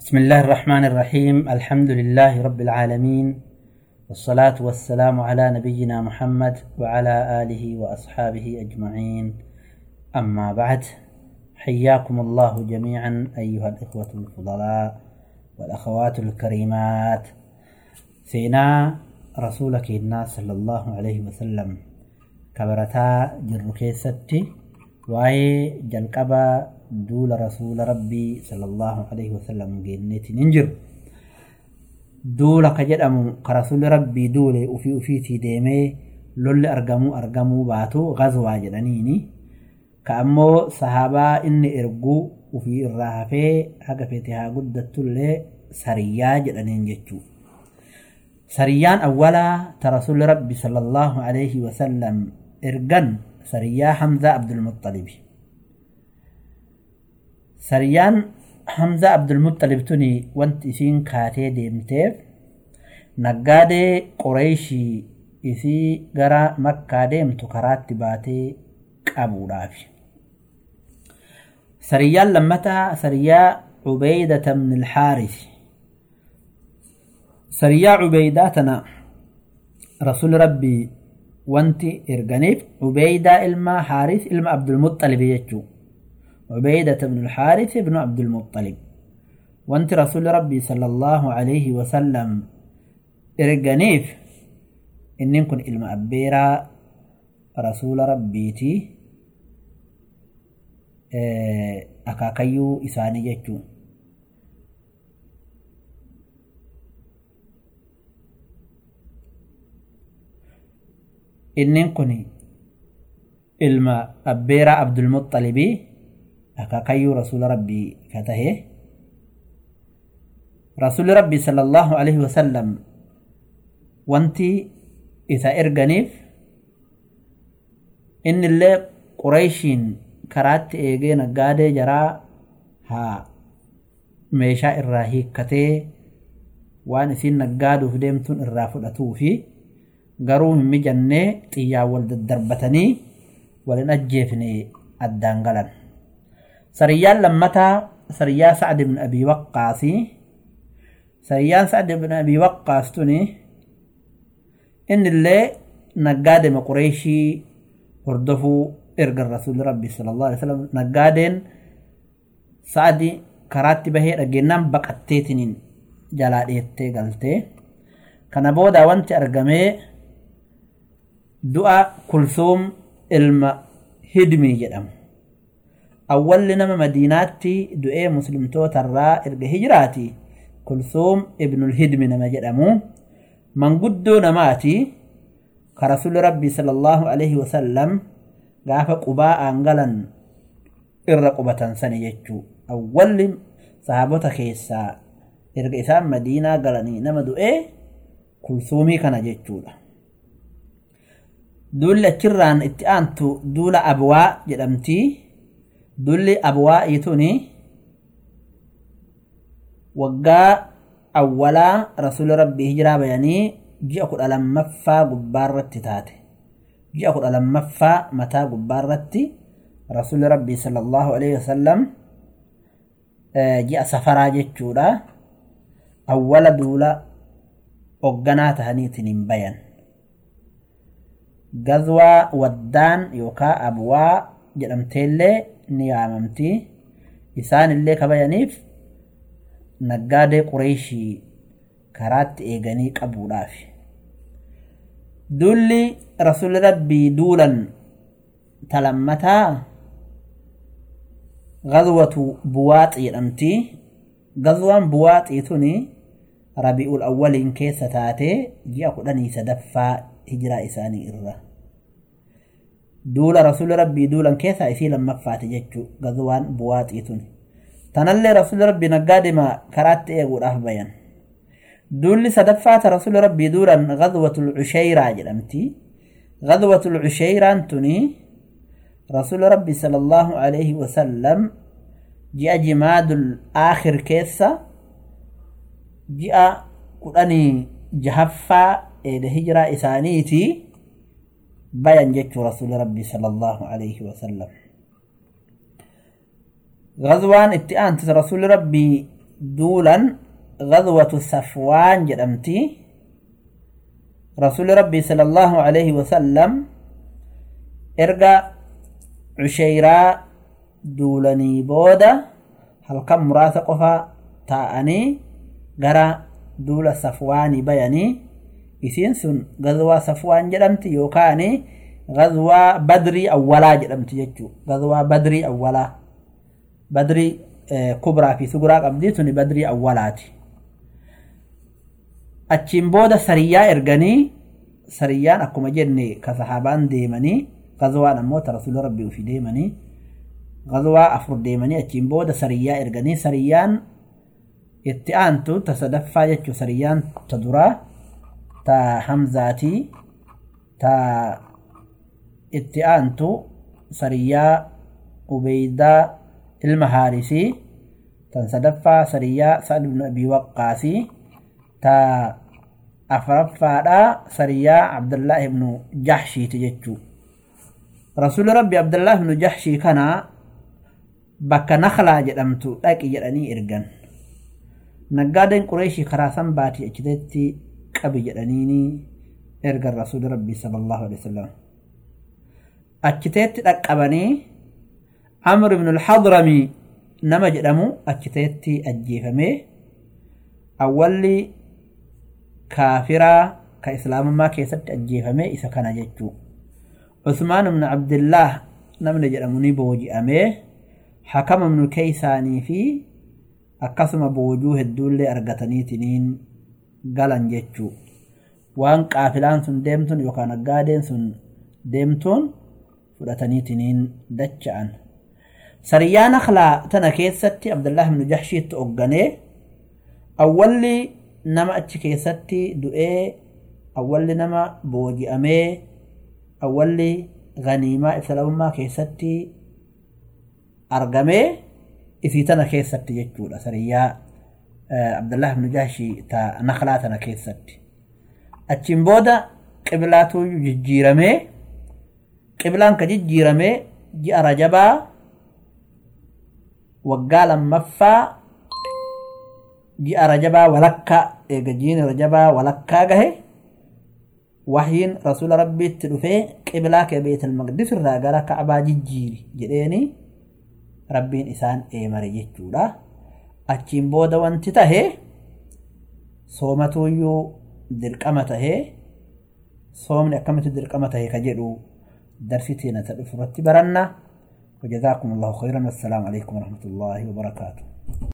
بسم الله الرحمن الرحيم. الحمد لله رب العالمين والصلاة والسلام على نبينا محمد وعلى آله وأصحابه أجمعين. أما بعد حياكم الله جميعا أيها الإخوة الفضلاء والأخوات الكريمات. سينا رسولك الناس صلى الله عليه وسلم كبرتا جركيستي واي جلقبا duula rasuula rabbii sallallahu alaihi wasallam geenneetiin hin jiru duula ka jedhamu ka rasuulli rabbii duule ufii ufiitii deemee lolli argamuu argamuu baatu gazwaa jedhaniini ka ammoo sahaabaa inni erguu ufii irraa hafee haga fete haa guddattullee sariyyaa jedhaniin jechuu sariyyaan awwalaa ta rasuulli rabbi sallallahu alaihi wasallam ergan hamzaa sariyaan hamza abdulmuxalib tuni wanti isiin kaatee deemteef naggaadee qoreeshii isii gara makkaa deemtu karaatti baatee qabuudhaaf sariyaan lammataa sariyaa cubeydata bni ilxaaris sariyaa cubeydaa tana rasuli rabbii wanti erganiif cubeydaa ilma haaris ilma abdulmuxalibi jechuu عبيدة بن الحارث بن عبد المطلب. وانت رسول ربي صلى الله عليه وسلم. إرقنيف. إن يكون إلما أبيرا رسول ربيتي إساني جتو إن يكون إلما أبيرا عبد المطلبي akaakayyuu rasuula rabbii ka tahe rasuulli rabbii sala allahu alaihi wasallam wanti isa erganiif inni illee qureyshiin karaatti eegee naggaadee jaraa haa meeshaa irraa hiikkatee waan isiin naggaaduuf deemtuun irraa fudhatuu fi garuu hin mijannee xiyyaan wal daddarbatanii walin ajjeefne addaan galan sariyaan lammataa sariyaa sa'ad ibn abii waqqaasi sariyaan sa'ad ibn abii waqqaas tuni innillee naggaadema qureeshii hordofuu ergan rasuuli rabbi sala allahu alai wasalam naggaadeen sa'adi karaatti bahee dhageennan baqatteetiniin jalaa dheettee galtee kana booda wanti argamee du'a kulsuum ilma hidmii jedhamu awwalli nama madiinaatti du'ee muslimtootarraa erga hijiraati kulsuum ibnul hidmi nama jedhamu manguddoo namaati ka rasuli rabbii sala allahu alaihi wasallam gaafa qubaa aangalan irra qubatan sani jechuu awwalli sahaabota keessaa erga isaan madiinaa galanii nama du'ee kulsuumii kana jechuudha duulli achirraan itti aantu duula abwaa jedhamtii dulli abwaa'ii tuni waggaa awwalaa rasuli rabbii hijiraa bayanii ji'a kudha lammaffaa gubbaarratti taate ji'a kudha lammaffaa mataa gubbaarratti rasuli rabbii sala allahu alaihi wasallam ji'a safaraa jechuudha awwala duula ogganaa tahaniitiin hin bayan gazwaa waddaan yookaa abwaa jedhamteellee ni yaamamti isaan illee kabayaniif naggaadee qureeshii karaatti eeganii qabuudhaaf. Duulli rasuli rabbii duulan talammataa gazwatu buwaaxi jedhamti. Gazwaan buwaaxii tuni rabi'ul awwaliin keessa taatee ji'a kudhanii sadaffaa hijiraa isaanii irra دول رسول ربي دولا كيسا إسي لما فات جتشو غزوان بوات إسوني تنالي رسول ربي نقادما كرات إيغو رهبيا دول سدفات رسول ربي دولا غزوة العشيرة جلمتي غزوة العشيرة تني رسول ربي صلى الله عليه وسلم جاء جماد الآخر كيسا جاء قراني جهفا إلى هجرة إسانيتي بيان جيتو رسول ربي صلى الله عليه وسلم. غزوان اتئان رسول ربي دولا غزوة صفوان أمتي. رسول ربي صلى الله عليه وسلم إرقى عشيرا دولني بودا هل كم مراثقها تاني غرا دول صفواني بياني. Isiin sun gazwaa safwaan jedhamti yookaan gazwaa badrii awwalaa jedhamti jechuu gazwaa badrii awwalaa badrii kubraa fi suguraa qabdii tuni badrii awwalaati achiin booda sariyyaa erganii sariyyaan akkuma jenne ka sahaabaan deemanii gazwaan ammoo ta rasuula rabbii ufii deemanii gazwaa afur deemanii achiin booda sariyyaa erganii sariyyaan itti aantu ta sadaffaa jechuu sariyyaan ta duraa hamzaatii ta itti aantu sariyyaa ubeydaa ilma haarisii tan sadaffaa sariyyaa sa'ad ibn abii waqqaasii ta afraffaadha sariyyaa abdullaahi ibnu jahshiiti jechuu rasuuli rabbi abdullaahi ibnu jahshii kana bakka naklaa jedhamtu dhaqi jedhanii ergan naggaadeen qureeshii karaa san baatii achiteetti qabi jedhaniini ergan rasuuli rabbii sallallahu alaihi wasallam achiteetti dhaqqabanii amr ibnu alxadramii nama jedhamu achiteetti ajjeefamee awwalli kaafiraa ka islaamummaa keessatti ajjeefame isa kana jechuu usmaan ibnu abdillaah namni jedhamu ni booji'amee hakama ibnu keeysaanii fi akkasuma boojuu hedduullee argataniitiniin galan jechuu. Waan qaafilaan sun deemtuun yookaan naggaadeen sun deemtuun fudhataniitiniin dacha'an. Sariyyaa naklaa tana keessatti abdullaah ibnu jahshiitti ogganee awwalli nama achi keessatti du'ee awwalli nama booji'amee awwalli ganiimaa ibsalabummaa keessatti argamee isii tana keessatti jechuudha sariyyaa abdullah ibnu jahshi ta naklaa tana keessatti achiin booda qiblaatu jijjiiramee qiblaan ka jijjiiramee ji'a rajabaa waggaa lammaffaa ji'a rajabaa walakkaa eega jiini rajabaa walakkaa gahe wahyiin rasuula rabbiitti dhufee qiblaa kee beetal maqdis irraa gara ka'abaa jijjiiri jedheeni rabbiin isaan eemare jechuudha achiin booda wanti tahe soomatuuyyuu dirqama tahee soomni akkamitti dirqama tahe ka jedhu darsitiin ta dhufu irratti baranna وجزاكم الله خيرا والسلام عليكم ورحمة الله